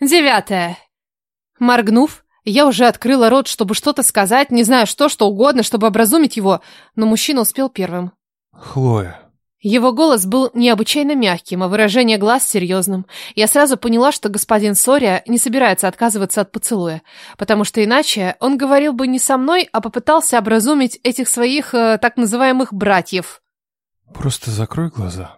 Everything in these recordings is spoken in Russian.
Девятое. Моргнув, я уже открыла рот, чтобы что-то сказать, не знаю что, что угодно, чтобы образумить его, но мужчина успел первым. Хлоя. Его голос был необычайно мягким, а выражение глаз серьезным. Я сразу поняла, что господин Сория не собирается отказываться от поцелуя, потому что иначе он говорил бы не со мной, а попытался образумить этих своих э, так называемых братьев. Просто закрой глаза.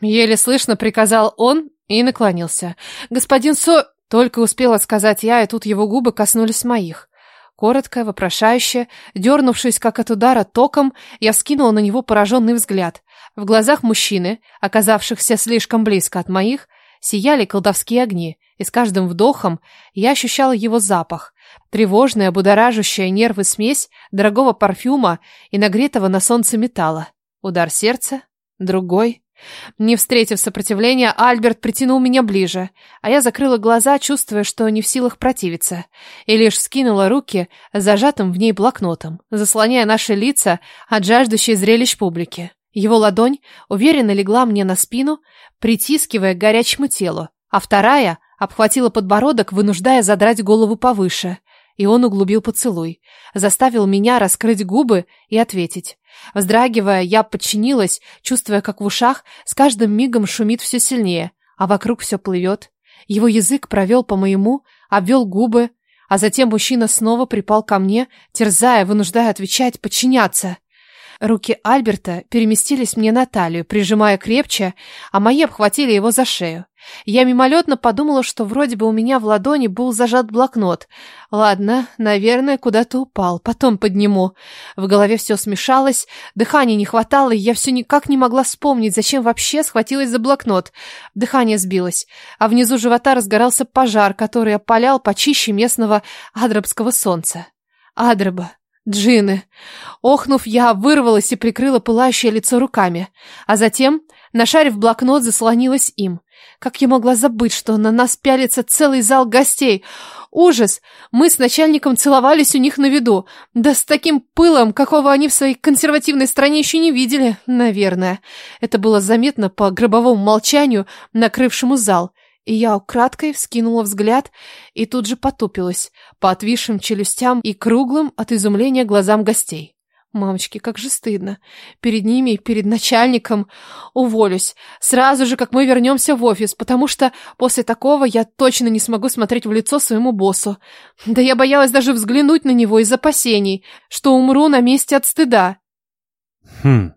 Еле слышно приказал он и наклонился. Господин Со... Только успела сказать я, и тут его губы коснулись моих. Коротко, вопрошающе, дернувшись как от удара током, я скинула на него пораженный взгляд. В глазах мужчины, оказавшихся слишком близко от моих, сияли колдовские огни, и с каждым вдохом я ощущала его запах, тревожная, будоражащая нервы смесь дорогого парфюма и нагретого на солнце металла. Удар сердца, другой, не встретив сопротивления, Альберт притянул меня ближе, а я закрыла глаза, чувствуя, что не в силах противиться, и лишь скинула руки зажатым в ней блокнотом, заслоняя наши лица от жаждущей зрелищ публики. Его ладонь уверенно легла мне на спину, притискивая к горячему телу, а вторая обхватила подбородок, вынуждая задрать голову повыше, и он углубил поцелуй, заставил меня раскрыть губы и ответить. Вздрагивая, я подчинилась, чувствуя, как в ушах с каждым мигом шумит все сильнее, а вокруг все плывет. Его язык провел по моему, обвел губы, а затем мужчина снова припал ко мне, терзая, вынуждая отвечать, подчиняться. Руки Альберта переместились мне на талию, прижимая крепче, а мои обхватили его за шею. Я мимолетно подумала, что вроде бы у меня в ладони был зажат блокнот. Ладно, наверное, куда-то упал, потом подниму. В голове все смешалось, дыхания не хватало, и я все никак не могла вспомнить, зачем вообще схватилась за блокнот. Дыхание сбилось, а внизу живота разгорался пожар, который опалял почище местного адрабского солнца. Адраба. Джины. Охнув, я вырвалась и прикрыла пылающее лицо руками, а затем, нашарив блокнот, заслонилась им. Как я могла забыть, что на нас пялится целый зал гостей? Ужас! Мы с начальником целовались у них на виду. Да с таким пылом, какого они в своей консервативной стране еще не видели, наверное. Это было заметно по гробовому молчанию, накрывшему зал. И я украдкой вскинула взгляд и тут же потупилась по отвисшим челюстям и круглым от изумления глазам гостей. Мамочки, как же стыдно. Перед ними перед начальником уволюсь. Сразу же, как мы вернемся в офис, потому что после такого я точно не смогу смотреть в лицо своему боссу. Да я боялась даже взглянуть на него из опасений, что умру на месте от стыда. Хм,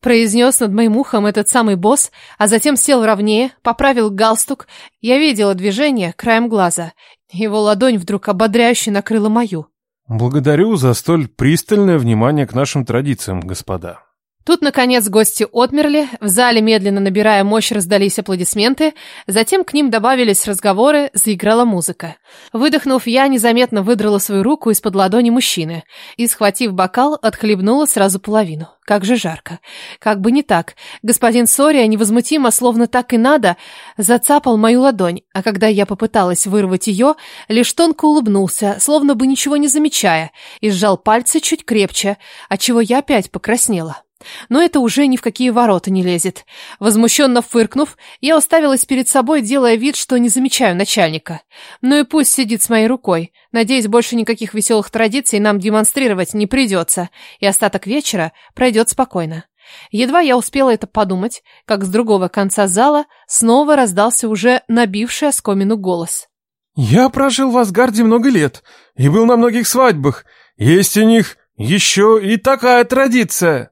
Произнес над моим ухом этот самый босс, а затем сел ровнее, поправил галстук. Я видела движение краем глаза. Его ладонь вдруг ободряюще накрыла мою. Благодарю за столь пристальное внимание к нашим традициям, господа. Тут, наконец, гости отмерли, в зале, медленно набирая мощь, раздались аплодисменты, затем к ним добавились разговоры, заиграла музыка. Выдохнув, я незаметно выдрала свою руку из-под ладони мужчины и, схватив бокал, отхлебнула сразу половину. Как же жарко. Как бы не так. Господин Сория невозмутимо, словно так и надо, зацапал мою ладонь, а когда я попыталась вырвать ее, лишь тонко улыбнулся, словно бы ничего не замечая, и сжал пальцы чуть крепче, отчего я опять покраснела. Но это уже ни в какие ворота не лезет. Возмущенно фыркнув, я уставилась перед собой, делая вид, что не замечаю начальника. Ну и пусть сидит с моей рукой. Надеюсь, больше никаких веселых традиций нам демонстрировать не придется, и остаток вечера пройдет спокойно. Едва я успела это подумать, как с другого конца зала снова раздался уже набивший оскомину голос. Я прожил в Асгарде много лет и был на многих свадьбах. Есть у них еще и такая традиция.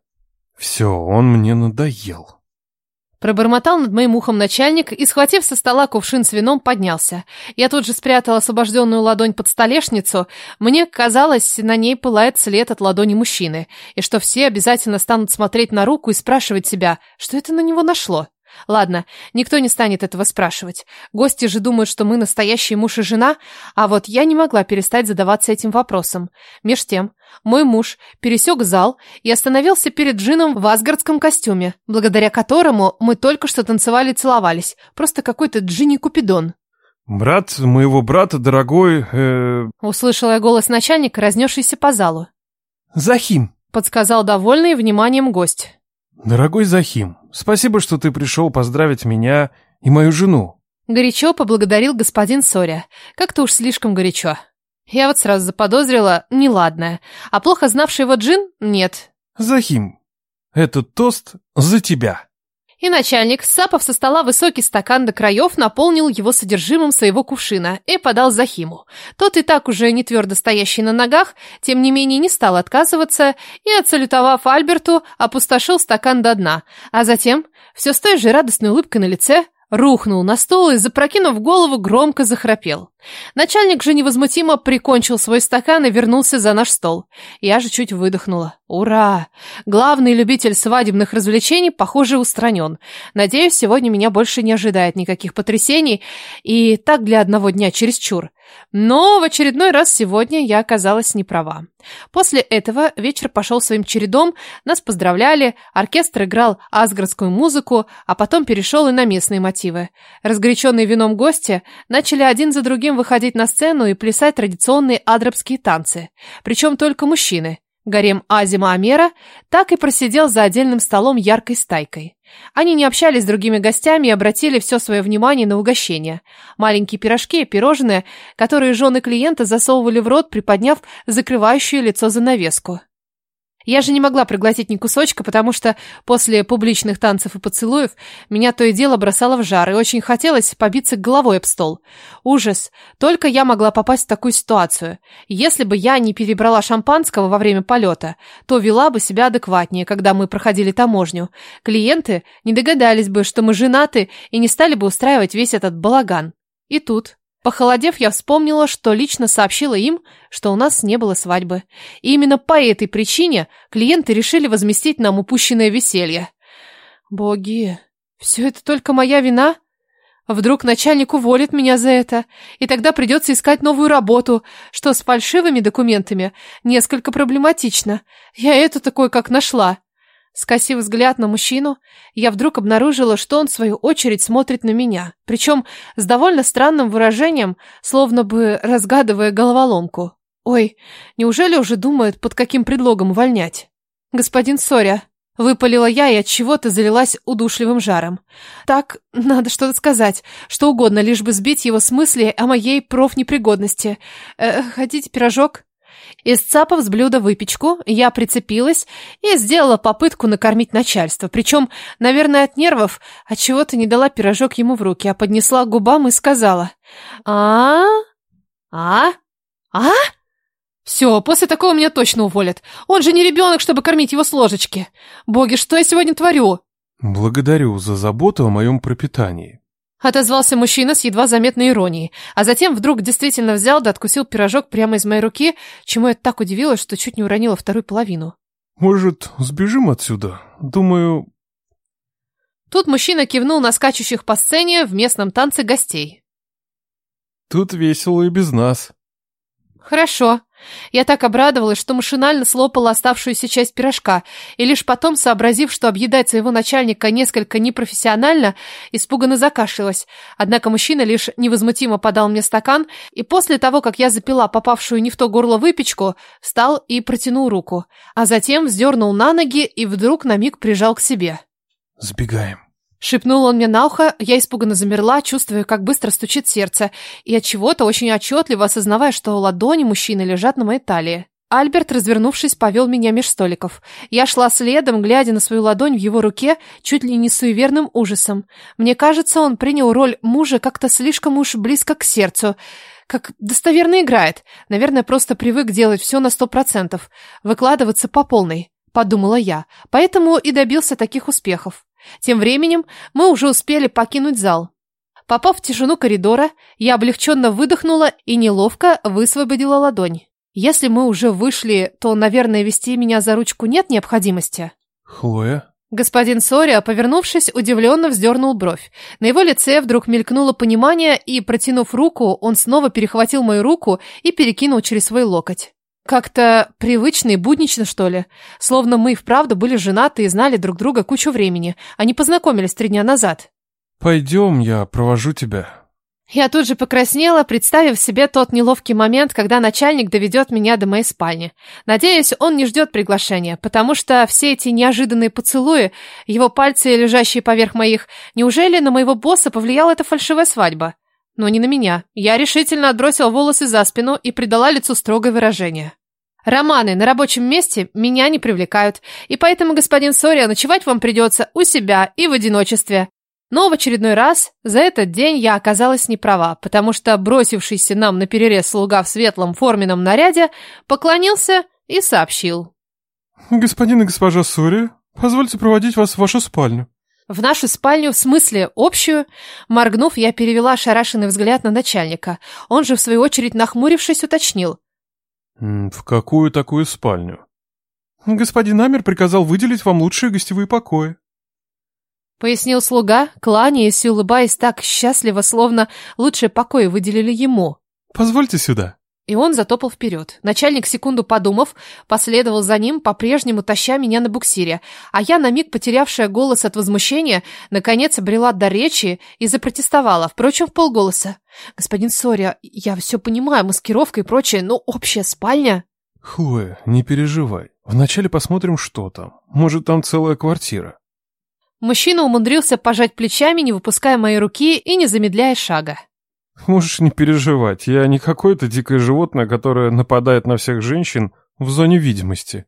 Все, он мне надоел. Пробормотал над моим ухом начальник и, схватив со стола кувшин с вином, поднялся. Я тут же спрятала освобожденную ладонь под столешницу. Мне казалось, на ней пылает след от ладони мужчины, и что все обязательно станут смотреть на руку и спрашивать себя, что это на него нашло. Ладно, никто не станет этого спрашивать. Гости же думают, что мы настоящий муж и жена, а вот я не могла перестать задаваться этим вопросом. Меж тем, мой муж пересек зал и остановился перед Джином в асгардском костюме, благодаря которому мы только что танцевали и целовались. Просто какой-то Джинни Купидон. Брат моего брата, дорогой... Э... Услышала я голос начальника, разнесшийся по залу. Захим. Подсказал довольный вниманием гость. Дорогой Захим, спасибо, что ты пришел поздравить меня и мою жену. Горячо поблагодарил господин Соря. Как-то уж слишком горячо. Я вот сразу заподозрила неладное. А плохо знавший его джин – нет. Захим, этот тост за тебя. И начальник, сапав со стола высокий стакан до краев, наполнил его содержимым своего кувшина и подал Захиму. Тот и так уже не твердо стоящий на ногах, тем не менее не стал отказываться и, отсалютовав Альберту, опустошил стакан до дна, а затем, все с той же радостной улыбкой на лице, рухнул на стол и, запрокинув голову, громко захрапел. Начальник же невозмутимо прикончил свой стакан и вернулся за наш стол. Я же чуть выдохнула. Ура! Главный любитель свадебных развлечений, похоже, устранен. Надеюсь, сегодня меня больше не ожидает никаких потрясений, и так для одного дня чересчур. Но в очередной раз сегодня я оказалась не права. После этого вечер пошел своим чередом, нас поздравляли, оркестр играл асгардскую музыку, а потом перешел и на местные мотивы. Разгоряченные вином гости начали один за другим выходить на сцену и плясать традиционные адрабские танцы. Причем только мужчины. Гарем Азима Амера так и просидел за отдельным столом яркой стайкой. Они не общались с другими гостями и обратили все свое внимание на угощение. Маленькие пирожки и пирожные, которые жены клиента засовывали в рот, приподняв закрывающую лицо занавеску. Я же не могла проглотить ни кусочка, потому что после публичных танцев и поцелуев меня то и дело бросало в жар, и очень хотелось побиться головой об стол. Ужас. Только я могла попасть в такую ситуацию. Если бы я не перебрала шампанского во время полета, то вела бы себя адекватнее, когда мы проходили таможню. Клиенты не догадались бы, что мы женаты, и не стали бы устраивать весь этот балаган. И тут Похолодев, я вспомнила, что лично сообщила им, что у нас не было свадьбы. И именно по этой причине клиенты решили возместить нам упущенное веселье. Боги, все это только моя вина? Вдруг начальник уволит меня за это, и тогда придется искать новую работу, что с фальшивыми документами несколько проблематично. Я эту такой как нашла. Скосив взгляд на мужчину, я вдруг обнаружила, что он, в свою очередь, смотрит на меня. Причем с довольно странным выражением, словно бы разгадывая головоломку. Ой, неужели уже думает, под каким предлогом увольнять? Господин Соря, выпалила я и от чего-то залилась удушливым жаром. Так, надо что-то сказать, что угодно, лишь бы сбить его с мысли о моей профнепригодности. Э, хотите пирожок? Исцапав с блюда выпечку, я прицепилась и сделала попытку накормить начальство. Причем, наверное, от нервов, от чего то не дала пирожок ему в руки, а поднесла к губам и сказала «А? А? А?» Все, после такого меня точно уволят. Он же не ребенок, чтобы кормить его с ложечки. Боги, что я сегодня творю? Благодарю за заботу о моем пропитании. Отозвался мужчина с едва заметной иронией, а затем вдруг действительно взял да откусил пирожок прямо из моей руки, чему я так удивилась, что чуть не уронила вторую половину. «Может, сбежим отсюда? Думаю...» Тут мужчина кивнул на скачущих по сцене в местном танце гостей. «Тут весело и без нас». «Хорошо», я так обрадовалась, что машинально слопала оставшуюся часть пирожка, и лишь потом, сообразив, что объедать своего начальника несколько непрофессионально, испуганно закашлялась. Однако мужчина лишь невозмутимо подал мне стакан, и после того, как я запила попавшую не в то горло выпечку, встал и протянул руку, а затем вздернул на ноги и вдруг на миг прижал к себе. «Сбегаем». Шепнул он мне на ухо, я испуганно замерла, чувствуя, как быстро стучит сердце, и от чего-то очень отчетливо осознавая, что ладони мужчины лежат на моей талии. Альберт, развернувшись, повел меня меж столиков. Я шла следом, глядя на свою ладонь в его руке, чуть ли не с суеверным ужасом. Мне кажется, он принял роль мужа как-то слишком уж близко к сердцу. Как достоверно играет. Наверное, просто привык делать все на сто процентов. Выкладываться по полной, подумала я. Поэтому и добился таких успехов. Тем временем мы уже успели покинуть зал. Попав в тишину коридора, я облегченно выдохнула и неловко высвободила ладонь. Если мы уже вышли, то, наверное, вести меня за ручку нет необходимости. Хлоя? Господин Сория, повернувшись, удивленно вздернул бровь. На его лице вдруг мелькнуло понимание, и, протянув руку, он снова перехватил мою руку и перекинул через свой локоть. Как-то привычно и буднично, что ли. Словно мы и вправду были женаты и знали друг друга кучу времени, а не познакомились три дня назад. Пойдем, я провожу тебя. Я тут же покраснела, представив себе тот неловкий момент, когда начальник доведет меня до моей спальни. Надеюсь, он не ждет приглашения, потому что все эти неожиданные поцелуи, его пальцы, лежащие поверх моих, неужели на моего босса повлияла эта фальшивая свадьба? Но не на меня. Я решительно отбросила волосы за спину и придала лицу строгое выражение. Романы на рабочем месте меня не привлекают, и поэтому, господин Сория, ночевать вам придется у себя и в одиночестве. Но в очередной раз за этот день я оказалась не права, потому что бросившийся нам на перерез слуга в светлом форменном наряде поклонился и сообщил. «Господин и госпожа Сория, позвольте проводить вас в вашу спальню». В нашу спальню, в смысле общую, моргнув, я перевела шарашенный взгляд на начальника. Он же, в свою очередь, нахмурившись, уточнил. «В какую такую спальню?» «Господин Амер приказал выделить вам лучшие гостевые покои». Пояснил слуга, кланяясь и улыбаясь так счастливо, словно лучшие покои выделили ему. «Позвольте сюда». И он затопал вперед. Начальник, секунду подумав, последовал за ним, по-прежнему таща меня на буксире, а я, на миг потерявшая голос от возмущения, наконец обрела до речи и запротестовала, впрочем, в полголоса. «Господин Соря, я все понимаю, маскировка и прочее, но общая спальня...» «Хлоя, не переживай. Вначале посмотрим, что там. Может, там целая квартира». Мужчина умудрился пожать плечами, не выпуская моей руки и не замедляя шага. Можешь не переживать, я не какое-то дикое животное, которое нападает на всех женщин в зоне видимости.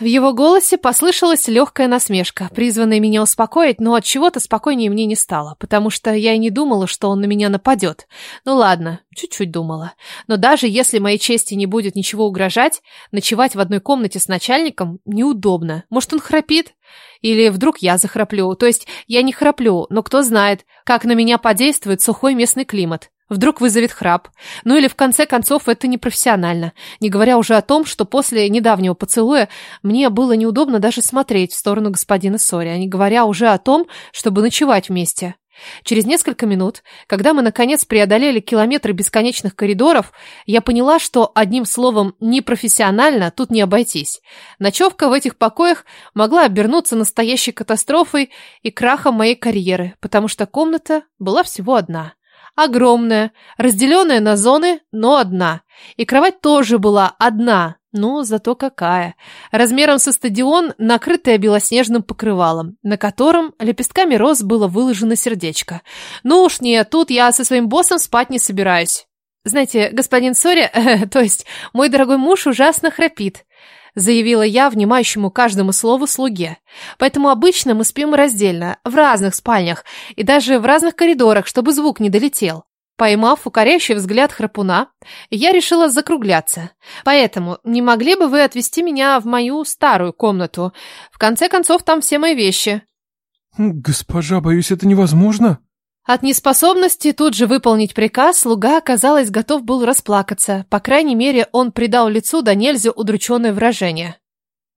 В его голосе послышалась легкая насмешка, призванная меня успокоить, но от чего-то спокойнее мне не стало, потому что я и не думала, что он на меня нападет. Ну ладно, чуть-чуть думала. Но даже если моей чести не будет ничего угрожать, ночевать в одной комнате с начальником неудобно. Может, он храпит? Или вдруг я захраплю? То есть я не храплю, но кто знает, как на меня подействует сухой местный климат. Вдруг вызовет храп. Ну или в конце концов это непрофессионально. Не говоря уже о том, что после недавнего поцелуя мне было неудобно даже смотреть в сторону господина Сори, а не говоря уже о том, чтобы ночевать вместе. Через несколько минут, когда мы наконец преодолели километры бесконечных коридоров, я поняла, что одним словом непрофессионально тут не обойтись. Ночевка в этих покоях могла обернуться настоящей катастрофой и крахом моей карьеры, потому что комната была всего одна. Огромная, разделенная на зоны, но одна. И кровать тоже была одна, но зато какая. Размером со стадион, накрытая белоснежным покрывалом, на котором лепестками роз было выложено сердечко. Ну уж нет, тут я со своим боссом спать не собираюсь. Знаете, господин Сори, то есть мой дорогой муж ужасно храпит заявила я внимающему каждому слову слуге. Поэтому обычно мы спим раздельно, в разных спальнях и даже в разных коридорах, чтобы звук не долетел. Поймав укоряющий взгляд храпуна, я решила закругляться. Поэтому не могли бы вы отвезти меня в мою старую комнату? В конце концов, там все мои вещи. Госпожа, боюсь, это невозможно. От неспособности тут же выполнить приказ слуга, казалось, готов был расплакаться. По крайней мере, он придал лицу до нельзя удрученное выражение.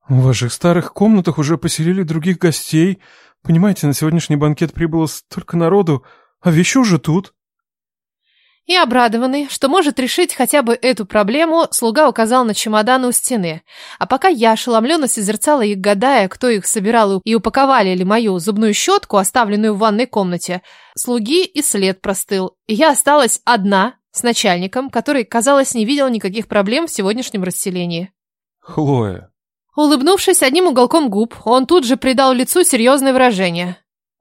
«В ваших старых комнатах уже поселили других гостей. Понимаете, на сегодняшний банкет прибыло столько народу, а вещи уже тут». И обрадованный, что может решить хотя бы эту проблему, слуга указал на чемоданы у стены. А пока я ошеломленно созерцала их, гадая, кто их собирал и упаковали ли мою зубную щетку, оставленную в ванной комнате, слуги и след простыл. И я осталась одна с начальником, который, казалось, не видел никаких проблем в сегодняшнем расселении. «Хлоя». Улыбнувшись одним уголком губ, он тут же придал лицу серьезное выражение.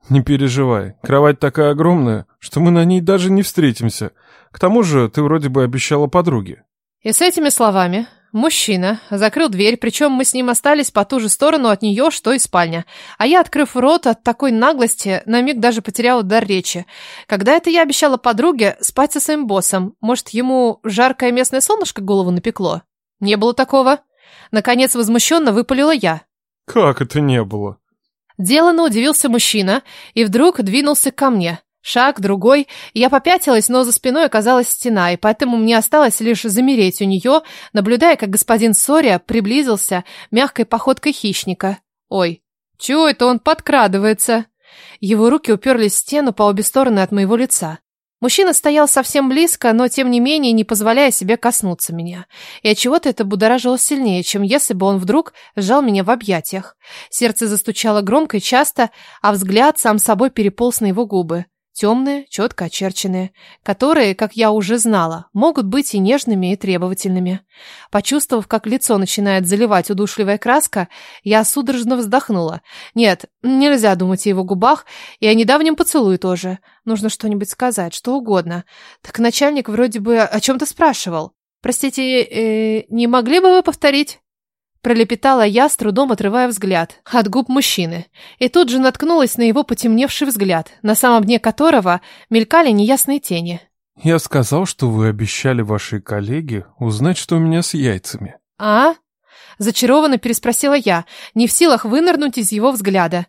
«Не переживай, кровать такая огромная, что мы на ней даже не встретимся». К тому же ты вроде бы обещала подруге. И с этими словами мужчина закрыл дверь, причем мы с ним остались по ту же сторону от нее, что и спальня. А я, открыв рот от такой наглости, на миг даже потеряла дар речи. Когда это я обещала подруге спать со своим боссом? Может, ему жаркое местное солнышко голову напекло? Не было такого. Наконец возмущенно выпалила я. Как это не было? Делано удивился мужчина и вдруг двинулся ко мне. Шаг, другой. Я попятилась, но за спиной оказалась стена, и поэтому мне осталось лишь замереть у нее, наблюдая, как господин Сория приблизился мягкой походкой хищника. Ой, чего это он подкрадывается? Его руки уперлись в стену по обе стороны от моего лица. Мужчина стоял совсем близко, но тем не менее не позволяя себе коснуться меня. И от чего-то это будоражило сильнее, чем если бы он вдруг сжал меня в объятиях. Сердце застучало громко и часто, а взгляд сам собой переполз на его губы. Темные, четко очерченные, которые, как я уже знала, могут быть и нежными, и требовательными. Почувствовав, как лицо начинает заливать удушливая краска, я судорожно вздохнула. Нет, нельзя думать о его губах, и о недавнем поцелуе тоже. Нужно что-нибудь сказать, что угодно. Так начальник вроде бы о чем-то спрашивал. Простите, э, не могли бы вы повторить? Пролепетала я, с трудом отрывая взгляд от губ мужчины. И тут же наткнулась на его потемневший взгляд, на самом дне которого мелькали неясные тени. «Я сказал, что вы обещали вашей коллеге узнать, что у меня с яйцами». «А?» Зачарованно переспросила я, не в силах вынырнуть из его взгляда.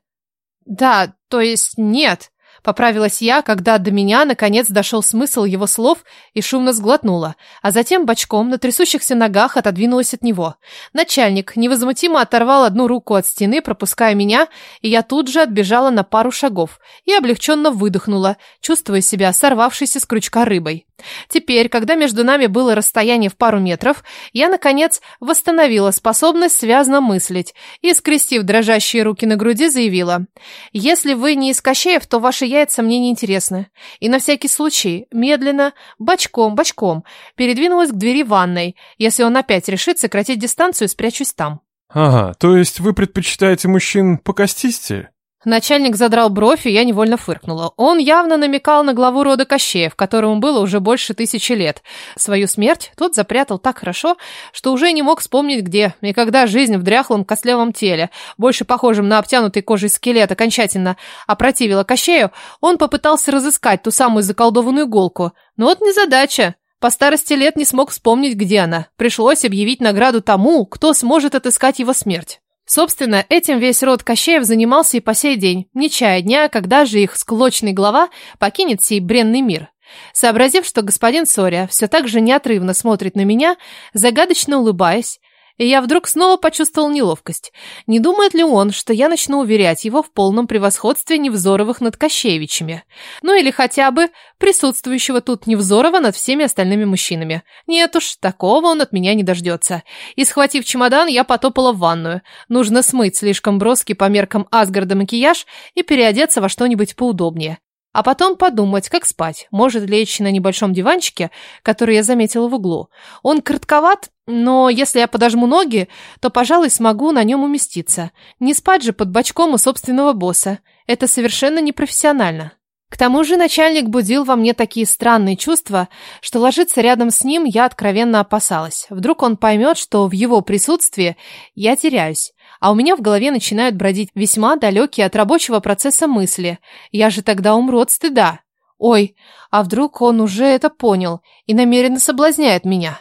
«Да, то есть нет», Поправилась я, когда до меня наконец дошел смысл его слов и шумно сглотнула, а затем бочком на трясущихся ногах отодвинулась от него. Начальник невозмутимо оторвал одну руку от стены, пропуская меня, и я тут же отбежала на пару шагов и облегченно выдохнула, чувствуя себя сорвавшейся с крючка рыбой. Теперь, когда между нами было расстояние в пару метров, я, наконец, восстановила способность связно мыслить и, скрестив дрожащие руки на груди, заявила, «Если вы не из Кощеев, то ваши яйца мне не интересны». И на всякий случай, медленно, бочком, бочком, передвинулась к двери ванной. Если он опять решит сократить дистанцию, спрячусь там. «Ага, то есть вы предпочитаете мужчин по костисти?» Начальник задрал бровь, и я невольно фыркнула. Он явно намекал на главу рода Кощеев, которому было уже больше тысячи лет. Свою смерть тот запрятал так хорошо, что уже не мог вспомнить где. И когда жизнь в дряхлом костлявом теле, больше похожем на обтянутый кожей скелет, окончательно опротивила Кощею, он попытался разыскать ту самую заколдованную иголку. Но вот незадача. По старости лет не смог вспомнить, где она. Пришлось объявить награду тому, кто сможет отыскать его смерть. Собственно, этим весь род Кощеев занимался и по сей день, не чая дня, когда же их склочный глава покинет сей бренный мир. Сообразив, что господин Сория все так же неотрывно смотрит на меня, загадочно улыбаясь, и я вдруг снова почувствовал неловкость. Не думает ли он, что я начну уверять его в полном превосходстве Невзоровых над Кощеевичами? Ну или хотя бы присутствующего тут Невзорова над всеми остальными мужчинами? Нет уж, такого он от меня не дождется. И схватив чемодан, я потопала в ванную. Нужно смыть слишком броский по меркам Асгарда макияж и переодеться во что-нибудь поудобнее. А потом подумать, как спать. Может лечь на небольшом диванчике, который я заметила в углу. Он коротковат, но если я подожму ноги, то, пожалуй, смогу на нем уместиться. Не спать же под бочком у собственного босса. Это совершенно непрофессионально. К тому же начальник будил во мне такие странные чувства, что ложиться рядом с ним я откровенно опасалась. Вдруг он поймет, что в его присутствии я теряюсь а у меня в голове начинают бродить весьма далекие от рабочего процесса мысли. Я же тогда умру от стыда. Ой, а вдруг он уже это понял и намеренно соблазняет меня?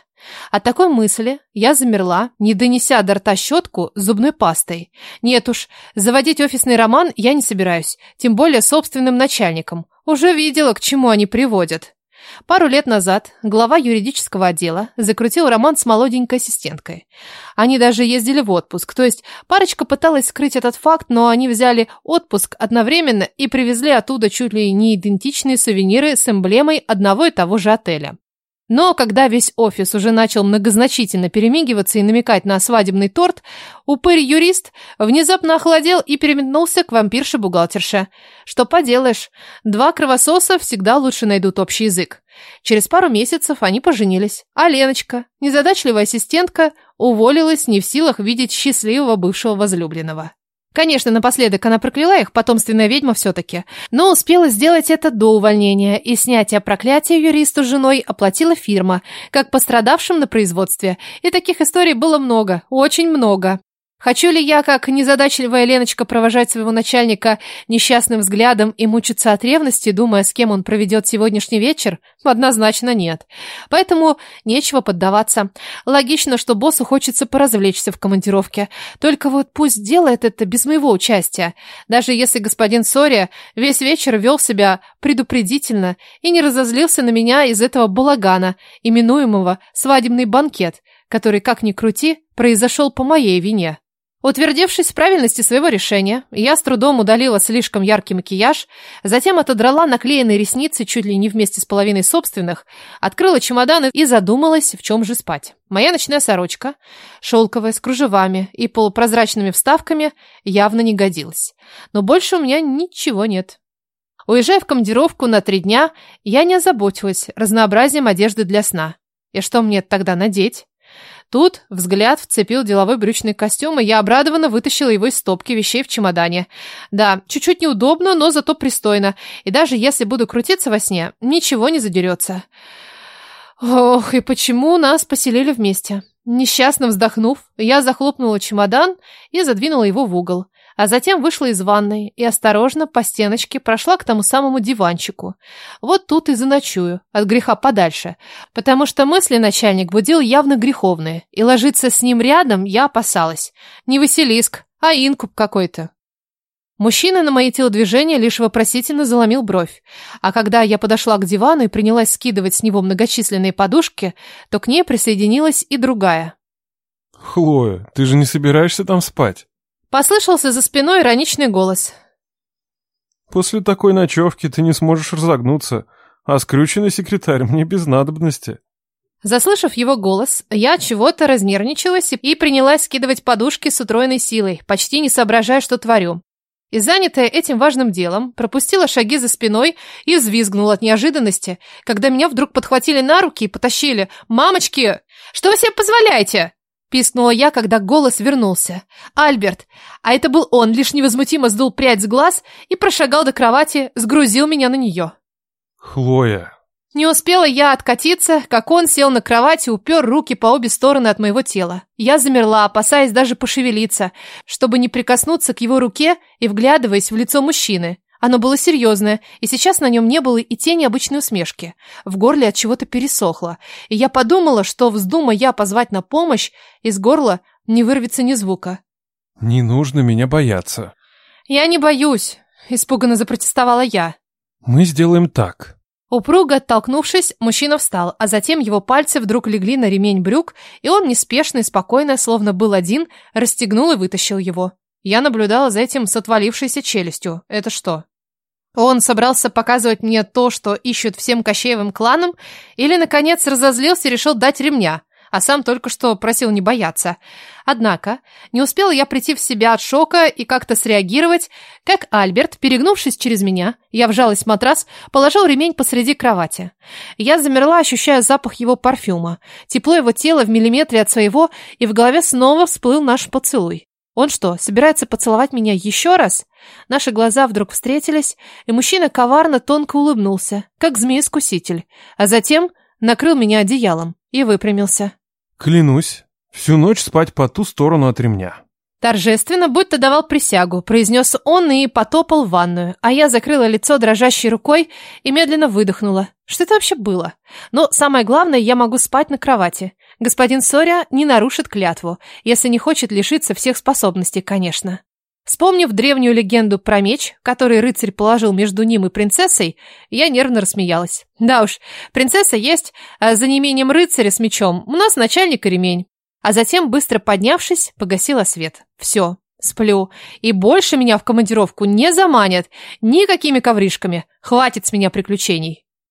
От такой мысли я замерла, не донеся до рта щетку зубной пастой. Нет уж, заводить офисный роман я не собираюсь, тем более собственным начальником. Уже видела, к чему они приводят. Пару лет назад глава юридического отдела закрутил роман с молоденькой ассистенткой. Они даже ездили в отпуск, то есть парочка пыталась скрыть этот факт, но они взяли отпуск одновременно и привезли оттуда чуть ли не идентичные сувениры с эмблемой одного и того же отеля. Но когда весь офис уже начал многозначительно перемигиваться и намекать на свадебный торт, упырь-юрист внезапно охладел и переметнулся к вампирше-бухгалтерше. Что поделаешь, два кровососа всегда лучше найдут общий язык. Через пару месяцев они поженились, а Леночка, незадачливая ассистентка, уволилась не в силах видеть счастливого бывшего возлюбленного. Конечно, напоследок она прокляла их, потомственная ведьма все-таки, но успела сделать это до увольнения, и снятие проклятия юристу с женой оплатила фирма, как пострадавшим на производстве. И таких историй было много, очень много. Хочу ли я, как незадачливая Леночка, провожать своего начальника несчастным взглядом и мучиться от ревности, думая, с кем он проведет сегодняшний вечер? Однозначно нет. Поэтому нечего поддаваться. Логично, что боссу хочется поразвлечься в командировке. Только вот пусть делает это без моего участия. Даже если господин Сория весь вечер вел себя предупредительно и не разозлился на меня из этого балагана, именуемого свадебный банкет, который, как ни крути, произошел по моей вине. Утвердившись в правильности своего решения, я с трудом удалила слишком яркий макияж, затем отодрала наклеенные ресницы чуть ли не вместе с половиной собственных, открыла чемоданы и задумалась, в чем же спать. Моя ночная сорочка, шелковая, с кружевами и полупрозрачными вставками, явно не годилась. Но больше у меня ничего нет. Уезжая в командировку на три дня, я не озаботилась разнообразием одежды для сна. И что мне тогда надеть? Тут взгляд вцепил деловой брючный костюм, и я обрадованно вытащила его из стопки вещей в чемодане. Да, чуть-чуть неудобно, но зато пристойно. И даже если буду крутиться во сне, ничего не задерется. Ох, и почему нас поселили вместе? Несчастно вздохнув, я захлопнула чемодан и задвинула его в угол а затем вышла из ванной и осторожно по стеночке прошла к тому самому диванчику. Вот тут и заночую, от греха подальше, потому что мысли начальник будил явно греховные, и ложиться с ним рядом я опасалась. Не Василиск, а инкуб какой-то. Мужчина на мои телодвижения лишь вопросительно заломил бровь, а когда я подошла к дивану и принялась скидывать с него многочисленные подушки, то к ней присоединилась и другая. «Хлоя, ты же не собираешься там спать?» Послышался за спиной ироничный голос. «После такой ночевки ты не сможешь разогнуться, а скрюченный секретарь мне без надобности». Заслышав его голос, я чего-то разнервничалась и принялась скидывать подушки с утроенной силой, почти не соображая, что творю. И занятая этим важным делом, пропустила шаги за спиной и взвизгнула от неожиданности, когда меня вдруг подхватили на руки и потащили. «Мамочки, что вы себе позволяете?» Пискнула я, когда голос вернулся. Альберт. А это был он, лишь невозмутимо сдул прядь с глаз и прошагал до кровати, сгрузил меня на нее. Хлоя. Не успела я откатиться, как он сел на кровать и упер руки по обе стороны от моего тела. Я замерла, опасаясь даже пошевелиться, чтобы не прикоснуться к его руке и вглядываясь в лицо мужчины. Оно было серьезное, и сейчас на нем не было и тени обычной усмешки. В горле от чего-то пересохло, и я подумала, что вздумая я позвать на помощь, из горла не вырвется ни звука. «Не нужно меня бояться». «Я не боюсь», — испуганно запротестовала я. «Мы сделаем так». Упруго оттолкнувшись, мужчина встал, а затем его пальцы вдруг легли на ремень брюк, и он неспешно и спокойно, словно был один, расстегнул и вытащил его. Я наблюдала за этим с отвалившейся челюстью. Это что, он собрался показывать мне то, что ищут всем Кощеевым кланам, или, наконец, разозлился и решил дать ремня, а сам только что просил не бояться. Однако, не успела я прийти в себя от шока и как-то среагировать, как Альберт, перегнувшись через меня, я вжалась в матрас, положил ремень посреди кровати. Я замерла, ощущая запах его парфюма, тепло его тела в миллиметре от своего, и в голове снова всплыл наш поцелуй. Он что, собирается поцеловать меня еще раз? Наши глаза вдруг встретились, и мужчина коварно тонко улыбнулся, как змеискуситель, а затем накрыл меня одеялом и выпрямился. «Клянусь, всю ночь спать по ту сторону от ремня». Торжественно, будто давал присягу, произнес он и потопал в ванную, а я закрыла лицо дрожащей рукой и медленно выдохнула. Что это вообще было? Но самое главное, я могу спать на кровати. Господин Соря не нарушит клятву, если не хочет лишиться всех способностей, конечно. Вспомнив древнюю легенду про меч, который рыцарь положил между ним и принцессой, я нервно рассмеялась. Да уж, принцесса есть, а за неимением рыцаря с мечом у нас начальник и ремень. А затем, быстро поднявшись, погасила свет. Все, сплю. И больше меня в командировку не заманят никакими ковришками. Хватит с меня приключений.